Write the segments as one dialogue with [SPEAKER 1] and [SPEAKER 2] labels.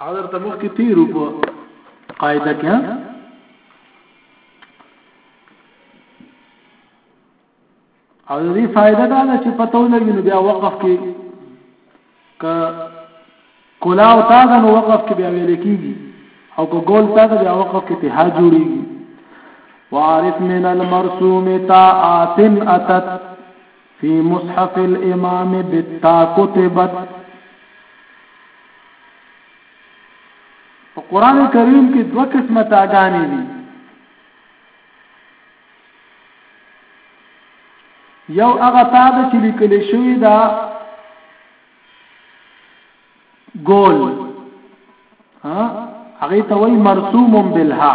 [SPEAKER 1] هغه درته مخ کې تیرو په قاعده کې او دې فائدہ دا ده چې پته ولګي نو بیا وقف کې ک کولا او تا نو وقف کې بیا ویل کېږي او کو ګول تا بیا وقف کې ته جوړيږي وعارف من المرسوم تاءات اتت فی مصحف الامام بالتا کتبت په قران کریم کې دوه قسمه تاګانې دي یو هغه تا د چې لیکل شوی دا ګول ها هغه ته وای مرسوم بالها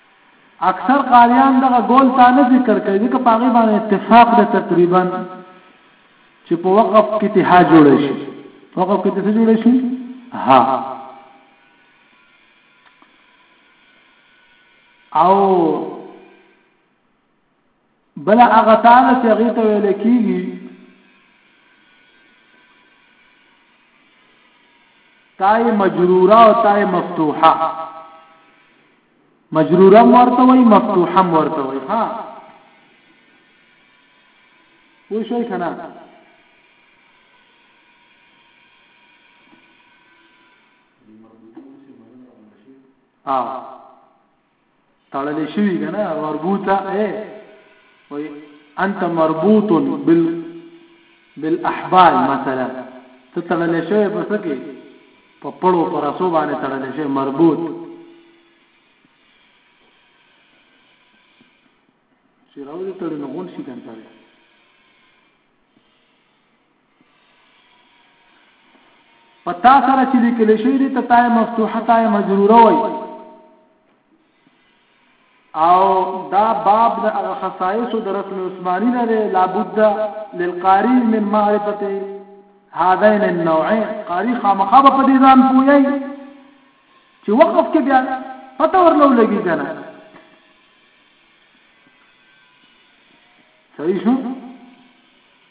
[SPEAKER 1] اکثر قاریان دغه ګول تا نه ذکر کوي ځکه په هغه باندې اتفاق ده تقریبا چې په وقف کې ته ها جوړ شي وقف کې ته جوړ شي ها او بل هغه تاله چې هغه ته ویل کیږي تای مجروره او تای مفتوحه مجروره ورته وي مفتوحه ورته وي ها وای شي کنه اه تړلې شوی کنه مربوطه اے وای انت مربوط بال بالاحبال مثلا ته تړلې شوی پس کې په پړو پر اسو باندې تړلې شوی مربوط چې راوځي تړي نو غون شي کنه په تا سره چې لیکل شوی دی ته تای مفتوحه تای مجروره وای او دا باب د هغه خصایص د رسم عثماني نه دی لابد للقاری من معرفت هذين النوعين قاری خامخا په دې ځان پوي چې وقف کې بیا پته ورلو لګي کنه صحیح شو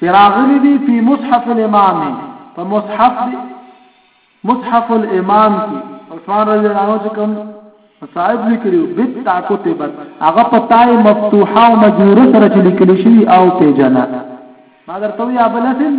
[SPEAKER 1] چراغلی دی په مصحف الامام په مصحف دی مصحف الامام کې عثمان رضی الله عنه چې کوم صاحب لیکلو بت کتبت هغه پتاي مفتوحه او مجروره سره چې لیکل شوی او پیجنا ما درته یا بلسل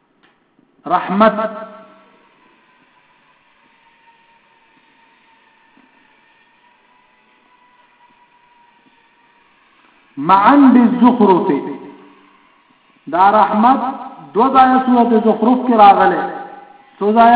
[SPEAKER 1] رحمت معا بالزخرف دا رحمت دو ځای سورته زخرف کې راغله څو ځای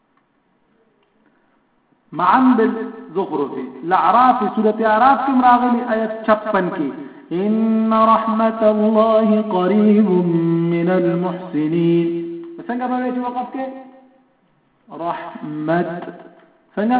[SPEAKER 1] معن بالزخرف الاعراف سوره اعراف کې راغلي آیت 56 کې ان رحمت الله قريب من المحسنين څنګه به چې وقف کې رحمت څنګه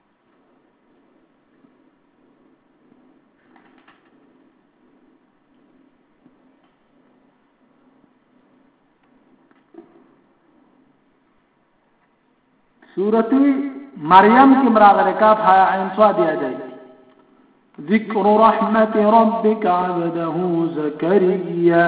[SPEAKER 1] سورتی مریم کې مراغله کاف ها عین صاد یادای ذکر رحمت ربک عبده زکریا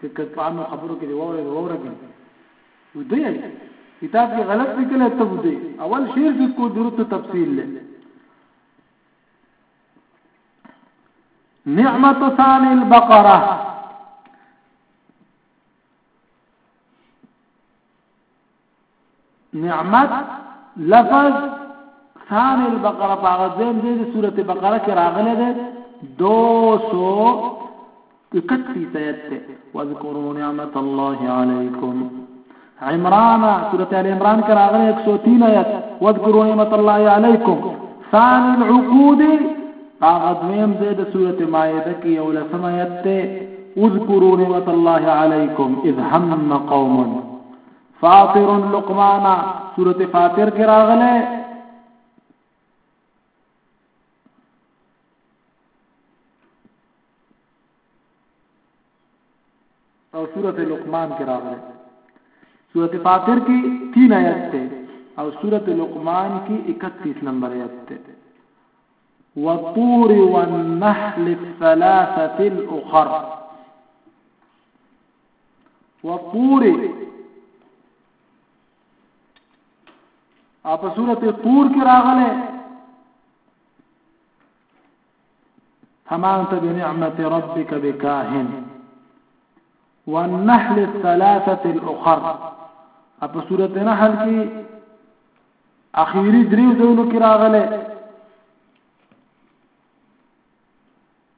[SPEAKER 1] که که په عامو خبرو کې دی ووره دی ووره کنه ودی کتاب کې غلط لیکل ته ودی اول شعر کې کو درته تفصیل له نعمت ثان البقره نعمت لفظ ثاني البقره په هغه ځین دی د سوره بقره کې راغلی دی 231 آیت ته واذکروا نعمت الله علیکم عمران سوره ال عمران کې راغلی 103 آیت واذکروا نعمت الله علیکم ثاني العقود هغه دویم دی د سوره مائده کې یو لسم آیت ته اذکروا نعمت الله علیکم اذ هم قوم فاطر لقمان سورته فاطر کې راغله او سورته لقمان کې راغله سورته فاطر کې 3 آیات ته او سورته لقمان کې 31 نمبر آیات ته والطور والنحل الثلاثه الاخر وطور اپ سورته طور کې راغله فما انت بنعمه ربك بكاهن والنحل الثلاثه الاخر اپ سورته نحل کې اخیری دریو ځونو کې راغله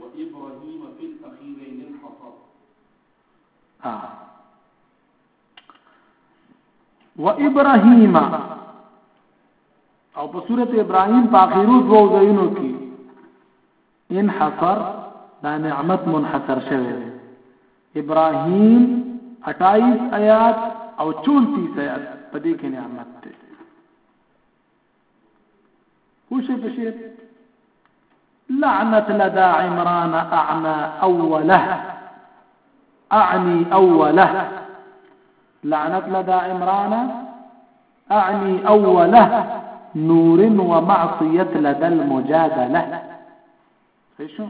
[SPEAKER 1] وابراهيم في
[SPEAKER 2] الاخيرين
[SPEAKER 1] الحصى آه. وابراهيم او په سورت ابراهيم په اخیرو دوو ځایونو کې ان حصر دا نعمت منحصر شوی دی ابراهيم 28 آیات او 34 آیات په دې کې نعمت دی وشو بشير لعنة لدى عمران أعمى أوله أعني أوله لعنة لدى عمران أعني أوله نور ومعصية لدى المجادلة شو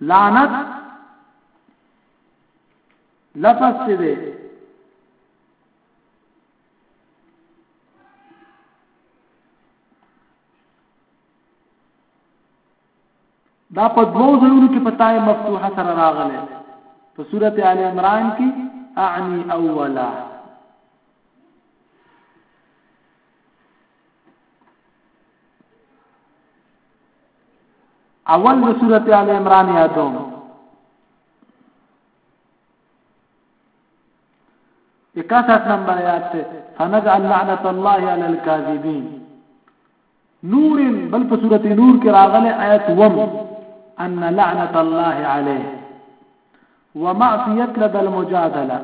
[SPEAKER 1] لعنة لفظ چې دی دا په دوو ځایونو کې په تای مفتوحه سره راغله په سورته ال عمران کې اعني اولا اول د سورته ال عمران یادوم اکاسٹھ نمبر آیات تے فنجعل لعنت الله علی الكاذبین نور بل په سورۃ نور کې راغله آیت وم ان لعنت الله علیه ومعصیت لد المجادله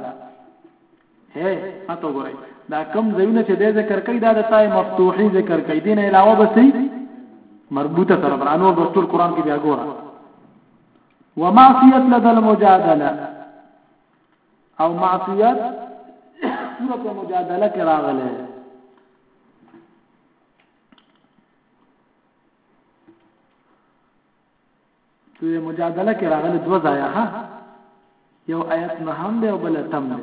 [SPEAKER 1] هه ماته ګورئ دا کم زینه چې د ذکر کوي دا د تای مفتوحي ذکر کوي دین علاوه بسې مربوطه سره برانو د ټول قران کې بیا ګوره ومعصیت لدى المجادله او معصیت سورت مجادله کې راغله سورې مجادله کې راغله دوه ځای ها یو آیت نه هم دی او بل تم دی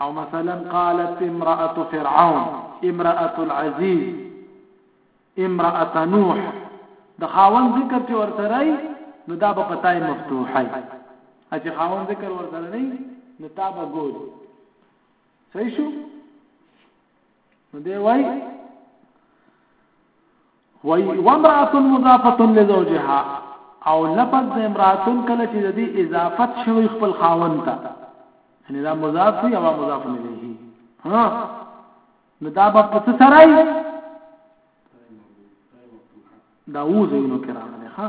[SPEAKER 1] او مثلا قالت امرأة فرعون امرأة العزيز امرأة نوح د خاون ذکر چې ورسره نو دا په پتاي مفتوحه چې خاون ذکر ورسره نه نو تا به ګور صحیح شو نو دی وای وای وامراه مضافه لزوجها او لفظ د امراه کله چې د دې اضافت شوی خپل خاوند ته یعنی دا مضاف وي او مضاف الیه ها نو دا په څه سره دا وځینو کرام نه ها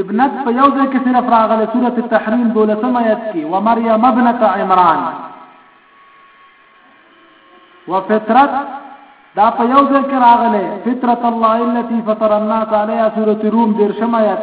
[SPEAKER 1] ابنت په یو ځای کې صرف راغله سوره التحریم دولسم آیت کې و مریم ابنت عمران و فطرت دا په یو ځای کې راغله فطرت الله التي فطر الناس عليها سوره روم درشم آیت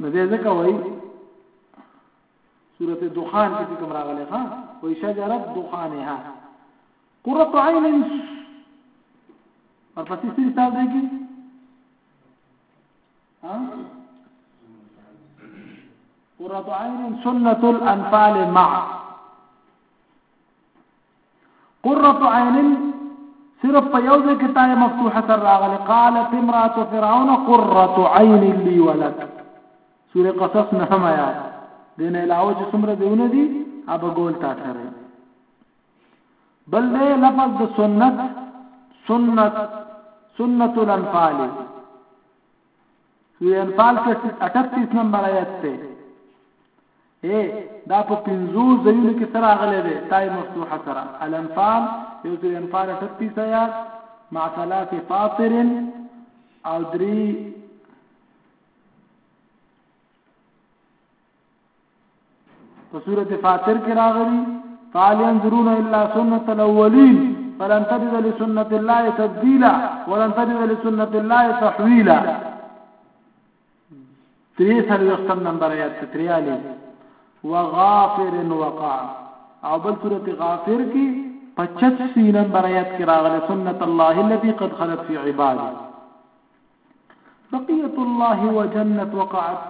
[SPEAKER 1] نو دې ځکه وایي سورته دخان کې کوم راغلی ها وایي شجرت دخانها قرۃ عین ورپسې سری تاسو دی کې ها قرۃ عین سنت الانفال مع قرة عين صرف په یو ځای کې تای مفتوحه سره راغلی قالت امراه فرعون قرة عين لي ولك سوره قصص نه هم آیا دین علاوه چې څومره دیونه دي اب ګول تا سره بل دې لفظ د سنت سنت سنت الانفال سوره انفال کې 38 نمبر آیت ته اې دا په پنځو ځایونو کې سره غلې ده تای مفتوحه سره الانفال یو ځل انفال 38 آیات مع ثلاث فاطر او درې په سورته فاطر کې راغلي فعل ينظرون الا سنت الاولين فلن تجد لسنت الله تبديلا ولن تجد لسنت الله تحويلا درې څلوېښتم نمبر آیات کې ترې علي وغافر وقع او بل سورت غافر کې 85 نمبر آیات کې راغله سنت الله التي قد خلت في عباده بقيه الله وجنت وقعت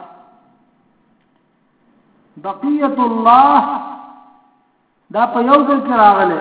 [SPEAKER 1] بقيه الله دا په یو ځل کې راغله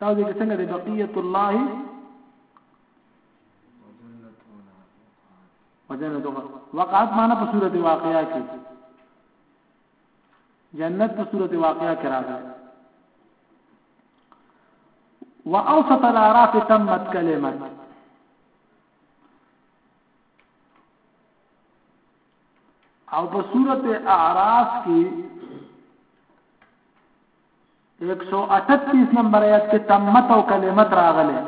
[SPEAKER 1] دا دې څنګه د بقیت الله وجنت وقعت معنا په صورت واقعیا کې جنت په صورت واقعیا کې راغلی واوسط الاعراف تمت كلمه او په صورت اعراف کې 138 نمبر آیات کې تمت او کلمت راغله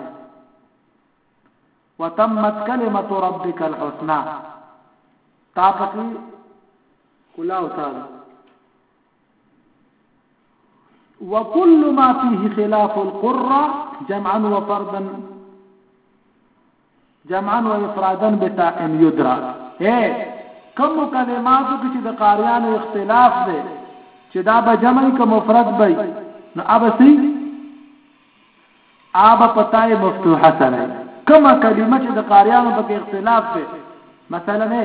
[SPEAKER 1] وتمت کلمت ربک الحسنا تا پکې کلا او تعالی وكل ما فيه خلاف القرة جمعا وفردا جمعاً و افراداً بطاء يدرا اې کومو کلماتو کې چې د قاریانو اختلاف دی چې دا به جمع وي که مفرد به وي نو ابه سي ابه پتاي مفتوحه سره کومه کلمه چې د قاریانو په اختلاف دی مثلا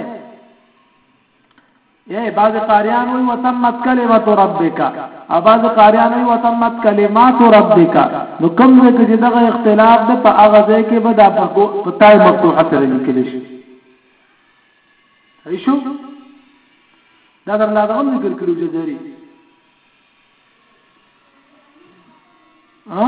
[SPEAKER 1] یې بعض قاریان وی وتمت کلمت ربک او بعض قاریان وی وتمت کلمات ربک نو کوم ځای کې دغه اختلاف ده په هغه ځای کې به د پتاي مفتوحه سره لیکل شي ایشو دا در لا دغه ذکر کړو چې جری ها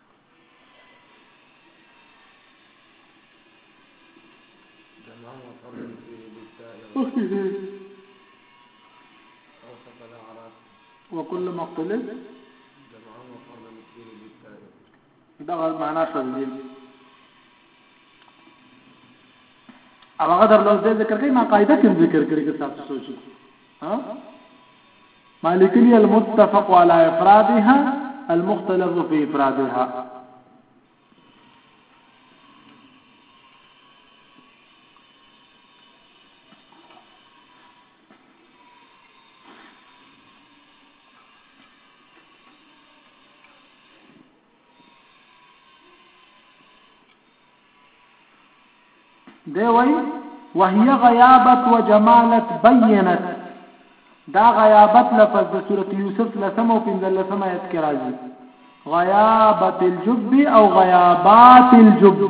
[SPEAKER 1] وكل ما قلت دا معنا شول دي هغه در لږ ذکر کوي ما قاعده کوم ذکر کوي که تاسو سوچي ها مالک المتفق على افرادها المختلف في افرادها دی وای وهي غیابت و جمالت بینت دا غیابت لفظ د سورته یوسف لسم او پنځلسم آیت کې راځي غیابت الجب او غیابات الجب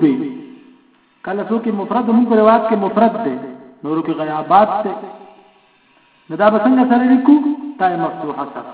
[SPEAKER 1] کله څوک مفرد هم په روایت کې مفرد دی نورو کې غیابات دی نو دا به څنګه سره لیکو تای مفتوحه سره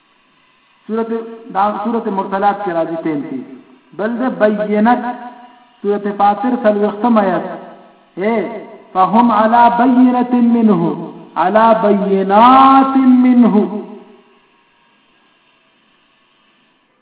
[SPEAKER 1] سورت دا سورت مرسلات کې راځي 33 بل د بینت سورت فاطر سلوختم آیت اے فهم علی بینت منه علی بینات منه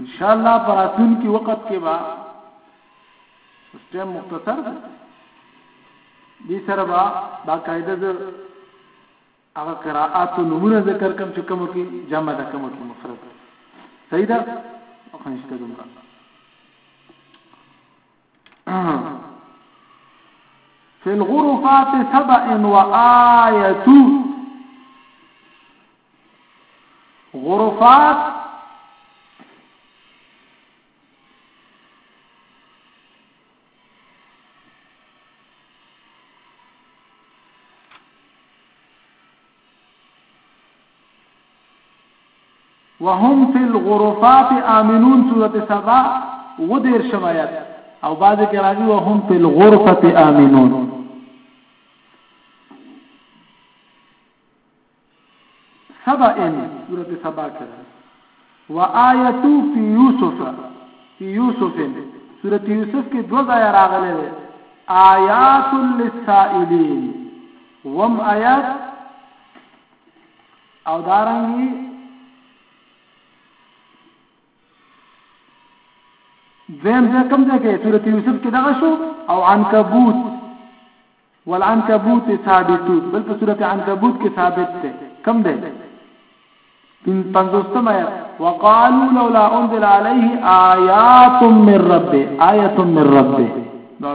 [SPEAKER 1] ان شاء الله پر اتونکي وخت کې با سیستم مختصر دی دې سره با باقاعده زه هغه قراءات نمونه ذکر کوم چې کوم کې جمع ده کوم کې مفرد صحیح ده او خنشته دومره في الغرفات سبع وآية غرفات وهم فی الغرفات آمنون سورة سبا و دیرشم آیت او بعضی کې راځي وهم فی الغرفت آمنون سبا ان سورة سبا کې و آیتو فی یوسف فی یوسف سورت یوسف کې دو ځای راغلی دی آیات للسائلین وم آیات او دارنګي دویم ځای کوم ځای کې سورت یوسف کې دغه شو او عنکبوت والعنکبوت ثابتون بل په سورة عنکبوت کې ثابت دی کم دی پنځوستم آیت وقالو لولا انزل عليه آیات من ربه آیات من ربه دا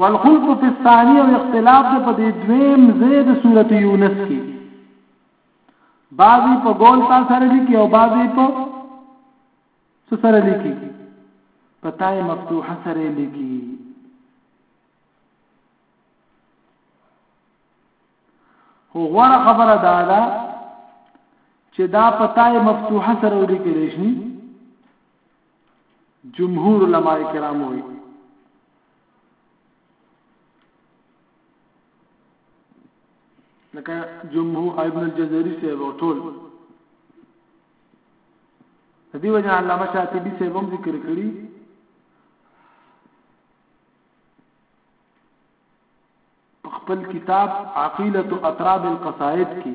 [SPEAKER 1] والخلف فی الثانی او اختلاف د په دې دویم زید سورۃ یونس کې بعضی په ګول تا سره لیکي او بعضی په څه سره لیکي په تای مفتوحه سره لیکي خو غوړه خبره دا ده چې دا په تای مفتوحه سره لیکل شي جمهور علماء کرام وایي لکه جمهور ابن الجزري صاحب او ټول د دې وجه علامه شاطبي صاحب هم ذکر کړی خپل کتاب عقیله اطراب القصائد کې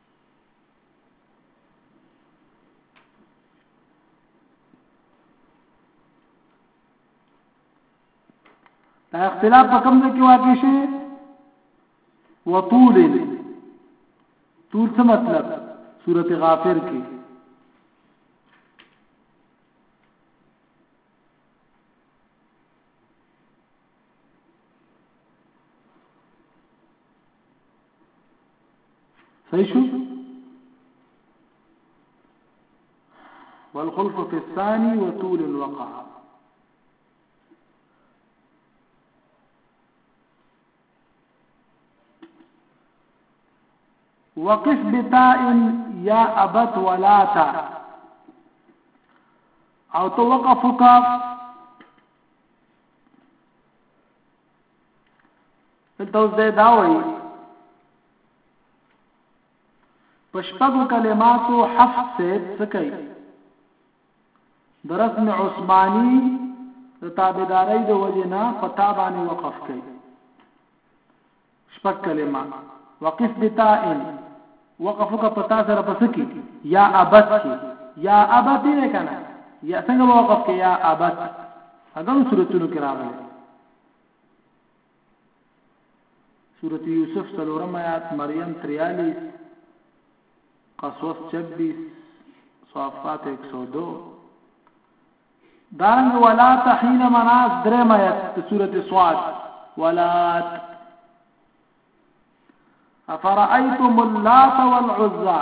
[SPEAKER 1] دا اختلاف په کوم ځای کې واقع شي وطول طول څه مطلب سورت غافر کې فيشو والخلف في الثاني وطول الوقع وقف بتاء يا أبت ولا تا أو توقفك دلته اوس دی دا وایي په شپږو کلماتو حفظ صاحب څه کوي د رسم عثماني د تابعدارۍ د وجې نه په تا باندې وقف کوي شپږ کلمه وقف بتائن وقفو کا پتا سره پس کی یا ابت کی یا ابت نه کنه یا څنګه وقف کی یا ابت اګه صورتونو کې راغلی سورة یوسف څلورم آیات مریم 43 قصوص 26 صافات 102 دارنګ ولا تحین مناس درم آیات سورة صاد ولا افرأيتم اللات والعزى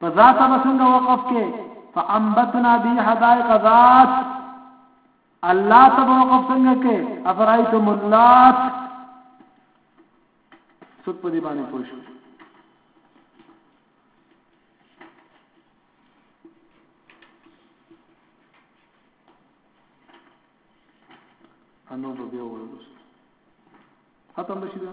[SPEAKER 1] په ذا سره څنګه وقف کې فانبتنا به حدائق ذات الله ته وقف څنګه کې افرایتم اللات څوک په دې باندې پوه شو انو به بیا وړو ختم بشي دا